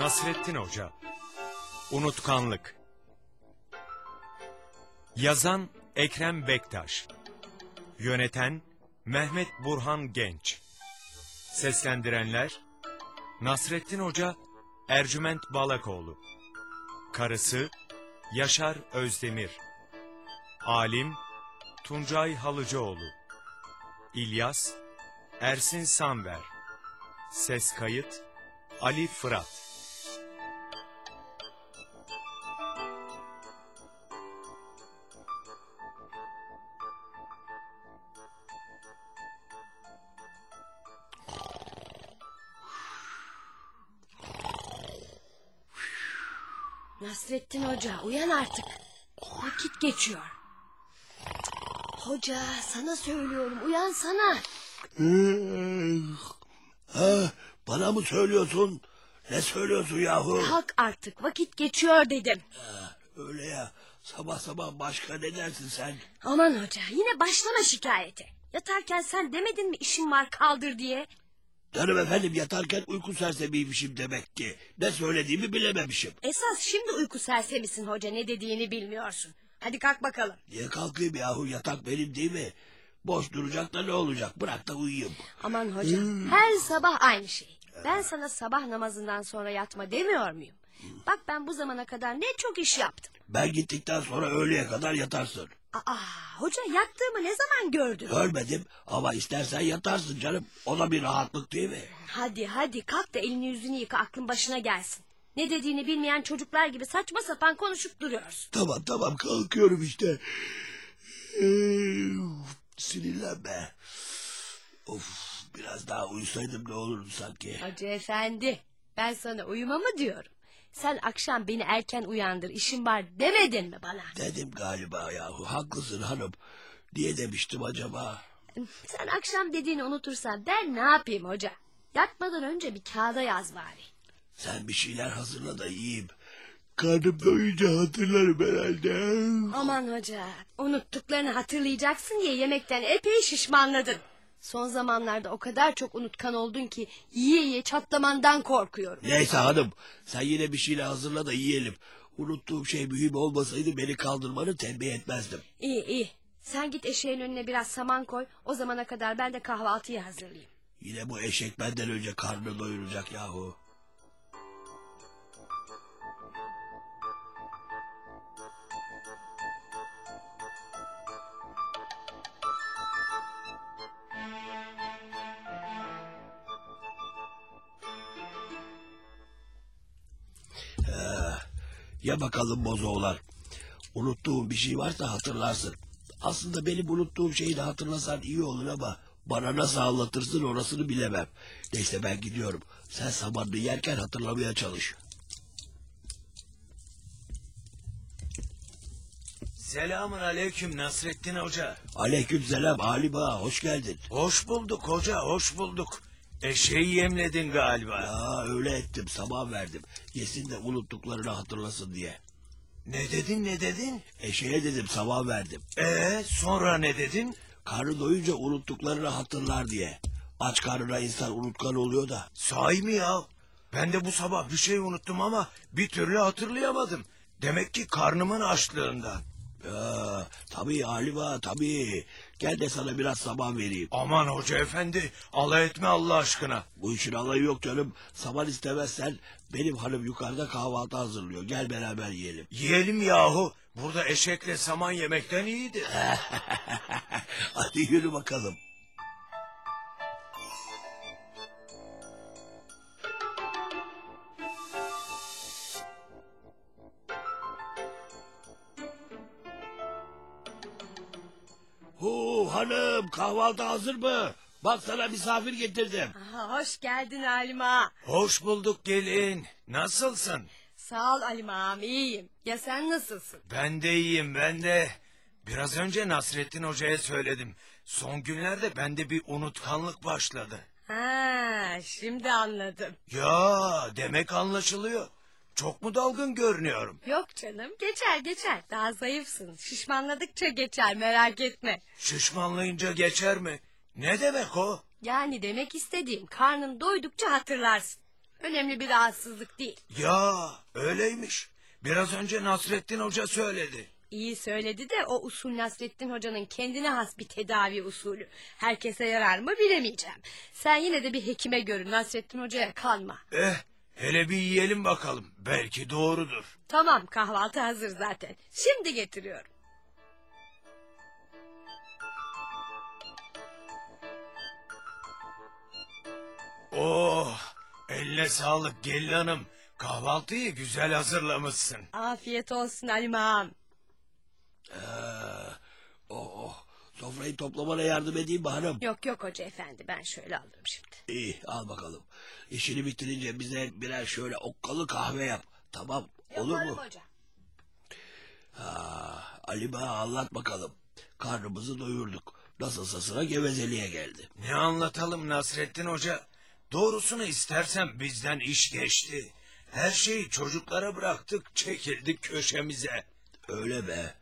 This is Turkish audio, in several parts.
Nasrettin Hoca. Unutkanlık. Yazan Ekrem Bektaş. Yöneten Mehmet Burhan Genç. Seslendirenler Nasrettin Hoca Ercüment Balakoğlu. Karısı Yaşar Özdemir. Alim Tuncay Halıcıoğlu. İlyas Ersin Samver. Ses kayıt Ali Fırat Nasrettin Hoca uyan artık. Vakit geçiyor. Hoca sana söylüyorum uyan sana. Ha, bana mı söylüyorsun? Ne söylüyorsun yahu? Kalk artık vakit geçiyor dedim. Ha, öyle ya. Sabah sabah başka ne dersin sen? Aman hoca yine başlama şikayete. Yatarken sen demedin mi işim var kaldır diye. Canım efendim yatarken uyku sersemiymişim demek ki. Ne söylediğimi bilememişim. Esas şimdi uyku sersemisin hoca ne dediğini bilmiyorsun. Hadi kalk bakalım. Niye kalkayım yahu yatak benim değil mi? Boş duracak da ne olacak? Bırak da uyuyayım. Aman hoca her sabah aynı şey. Ben sana sabah namazından sonra yatma demiyor muyum? Bak ben bu zamana kadar ne çok iş yaptım. Ben gittikten sonra öğleye kadar yatarsın. Aa, hoca yattığımı ne zaman gördün? Görmedim ama istersen yatarsın canım. O da bir rahatlık değil mi? Hadi hadi kalk da elini yüzünü yıka aklın başına gelsin. Ne dediğini bilmeyen çocuklar gibi saçma sapan konuşup duruyorsun. Tamam tamam kalkıyorum işte. Ee, Sinirlenme. Of biraz daha uyusaydım ne olurdu sanki. Hacı efendi ben sana uyuma mı diyorum? Sen akşam beni erken uyandır işim var demedin mi bana? Dedim galiba yahu haklısın hanım. Niye demiştim acaba? Sen akşam dediğini unutursan ben ne yapayım hoca? Yatmadan önce bir kağıda yaz bari. Sen bir şeyler hazırla da yiyeyim. Karnım doyunca hatırlarım herhalde. Aman hoca unuttuklarını hatırlayacaksın diye yemekten epey şişmanladın. Son zamanlarda o kadar çok unutkan oldun ki yiye yiye çatlamandan korkuyorum. Neyse hanım sen yine bir şeyler hazırla da yiyelim. Unuttuğum şey mühim olmasaydı beni kaldırmanı tembih etmezdim. İyi iyi. Sen git eşeğin önüne biraz saman koy. O zamana kadar ben de kahvaltıyı hazırlayayım. Yine bu eşek benden önce karnını doyuracak yahu. Ya bakalım bozoğlar. Unuttuğum bir şey varsa hatırlarsın. Aslında benim unuttuğum şeyi de hatırlasan iyi olur ama bana nasıl anlatırsın orasını bilemem. Neyse ben gidiyorum. Sen samanını yerken hatırlamaya çalış. Selamun aleyküm Nasrettin Hoca. Aleykümselam Ali Ağa hoş geldin. Hoş bulduk hoca hoş bulduk. Eşeği yemledin galiba. Ya öyle ettim sabah verdim. Yesin de unuttuklarını hatırlasın diye. Ne dedin ne dedin? Eşeğe dedim sabah verdim. Ee sonra ne dedin? Karnı doyunca unuttuklarını hatırlar diye. Aç karnına insan unutkan oluyor da. Sahi mi ya? Ben de bu sabah bir şey unuttum ama bir türlü hatırlayamadım. Demek ki karnımın açlığından. Ya, tabii Ali Ağa tabii. Gel de sana biraz sabah vereyim. Aman hoca efendi alay etme Allah aşkına. Bu işin alayı yok canım. Saman istemezsen benim hanım yukarıda kahvaltı hazırlıyor. Gel beraber yiyelim. Yiyelim yahu. Burada eşekle saman yemekten iyidir. Hadi yürü bakalım. Hanım kahvaltı hazır mı? Bak sana misafir getirdim. Aha, hoş geldin Halima. Hoş bulduk gelin. Nasılsın? Sağ ol Halima'm iyiyim. Ya sen nasılsın? Ben de iyiyim ben de. Biraz önce Nasrettin Hoca'ya söyledim. Son günlerde bende bir unutkanlık başladı. Ha, şimdi anladım. Ya demek anlaşılıyor. Çok mu dalgın görünüyorum? Yok canım geçer geçer. Daha zayıfsın. Şişmanladıkça geçer merak etme. Şişmanlayınca geçer mi? Ne demek o? Yani demek istediğim karnın doydukça hatırlarsın. Önemli bir rahatsızlık değil. Ya öyleymiş. Biraz önce Nasrettin Hoca söyledi. İyi söyledi de o usul Nasrettin Hoca'nın kendine has bir tedavi usulü. Herkese yarar mı bilemeyeceğim. Sen yine de bir hekime görün Nasrettin Hoca'ya kalma. Eh hele bir yiyelim bakalım. Belki doğrudur. Tamam kahvaltı hazır zaten. Şimdi getiriyorum. Oh eline sağlık gelin hanım. Kahvaltıyı güzel hazırlamışsın. Afiyet olsun Halim ağam. Ee, oh, oh. Sofrayı toplamana yardım edeyim mi hanım? Yok yok hoca efendi ben şöyle alırım şimdi. İyi al bakalım. İşini bitirince bize birer şöyle okkalı kahve yap. Tamam olur Yaparım mu? hoca. Ha, Ali Bey anlat bakalım. Karnımızı doyurduk. Nasılsa sıra gevezeliğe geldi. Ne anlatalım Nasrettin Hoca? Doğrusunu istersen bizden iş geçti. Her şeyi çocuklara bıraktık, çekildik köşemize. Öyle be.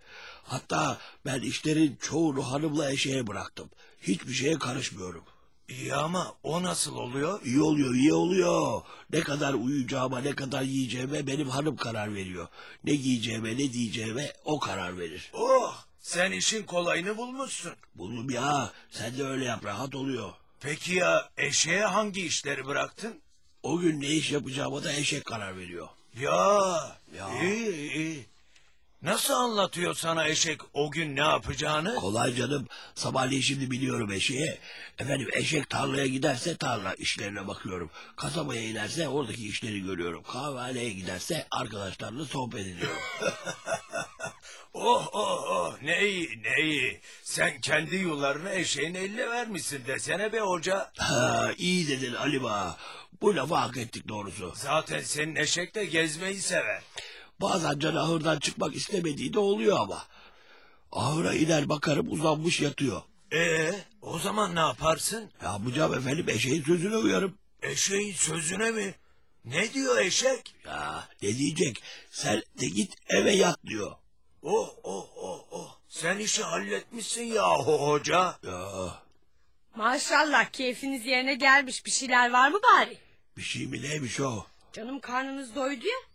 Hatta ben işlerin çoğunu hanımla eşeğe bıraktım. Hiçbir şeye karışmıyorum. İyi ama o nasıl oluyor? İyi oluyor, iyi oluyor. Ne kadar uyuyacağıma, ne kadar yiyeceğime benim hanım karar veriyor. Ne giyeceğime, ne diyeceğime o karar verir. Oh, sen işin kolayını bulmuşsun. Buldum ya, sen de öyle yap, rahat oluyor. Peki ya eşeğe hangi işleri bıraktın? O gün ne iş yapacağıma da eşek karar veriyor. Ya, Ya. iyi iyi. Nasıl anlatıyor sana eşek o gün ne yapacağını? Kolay canım, sabahleyin şimdi biliyorum eşeğe. Efendim eşek tarlaya giderse tarla işlerine bakıyorum. Kasabaya inerse oradaki işleri görüyorum. Kahvehaneye giderse arkadaşlarla sohbet ediyorum. Oh oh oh ne iyi ne iyi. Sen kendi yollarını eşeğin eline vermişsin desene be hoca. ha, iyi dedin Ali Ağa. Bu lafı hak ettik doğrusu. Zaten senin eşek de gezmeyi sever. Bazen can ahırdan çıkmak istemediği de oluyor ama. Ahıra iner bakarım uzanmış yatıyor. Ee, o zaman ne yaparsın? Ya yapacağım efendim eşeğin sözüne uyarım. Eşeğin sözüne mi? Ne diyor eşek? Ya ne diyecek? Sen de git eve yat diyor. Oh oh oh oh. Sen işi halletmişsin yahu hoca. Ya Maşallah keyfiniz yerine gelmiş bir şeyler var mı bari? bir şey mi neymiş o? Canım karnınız doydu ya.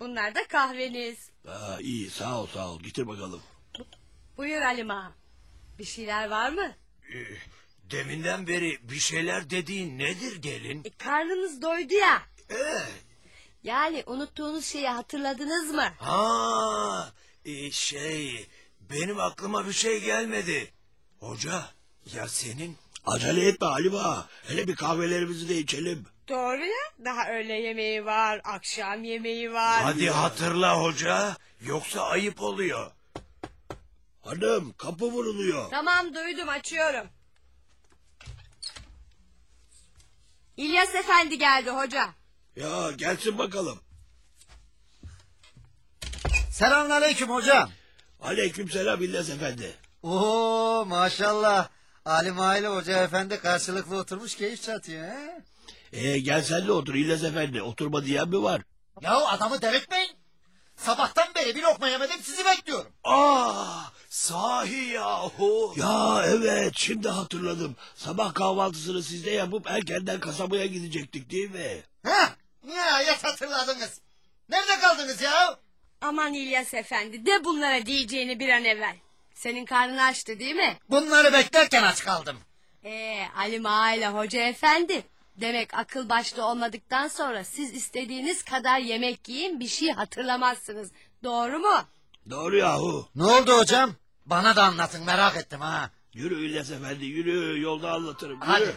Bunlar da kahveniz. Ha, iyi sağ ol sağ ol getir bakalım. Buyur Halim ağam. Bir şeyler var mı? Ee, deminden beri bir şeyler dediğin nedir gelin? E, karnınız doydu ya. Ee, Yani unuttuğunuz şeyi hatırladınız mı? ha, e, şey, benim aklıma bir şey gelmedi. Hoca, ya senin? Acele etme Ali Ağa. Hele bir kahvelerimizi de içelim. Doğru ya. Daha öğle yemeği var, akşam yemeği var. Hadi hatırla hoca, yoksa ayıp oluyor. Hanım kapı vuruluyor. Tamam duydum açıyorum. İlyas Efendi geldi hoca. Ya gelsin bakalım. Selamünaleyküm hocam. Aleykümselam İlyas Efendi. Oo maşallah. Alim aile hoca efendi karşılıklı oturmuş keyif çatıyor he? Ee, gel sen de otur İlyas Efendi. Oturma diyen mi var? Yahu adamı delirtmeyin. Sabahtan beri bir lokma yemedim sizi bekliyorum. Aa, sahi yahu. Ya evet şimdi hatırladım. Sabah kahvaltısını sizde yapıp erkenden kasabaya gidecektik değil mi? Heh, nihayet hatırladınız. Nerede kaldınız ya? Aman İlyas Efendi de bunlara diyeceğini bir an evvel. Senin karnın açtı değil mi? Bunları beklerken aç kaldım. Ee, Ali Ağa ile Hoca Efendi. Demek akıl başta olmadıktan sonra siz istediğiniz kadar yemek yiyin bir şey hatırlamazsınız. Doğru mu? Doğru yahu. Ne oldu hocam? Bana da anlatın merak ettim ha. Yürü İlyas Efendi yürü yolda anlatırım. Yürü. Hadi.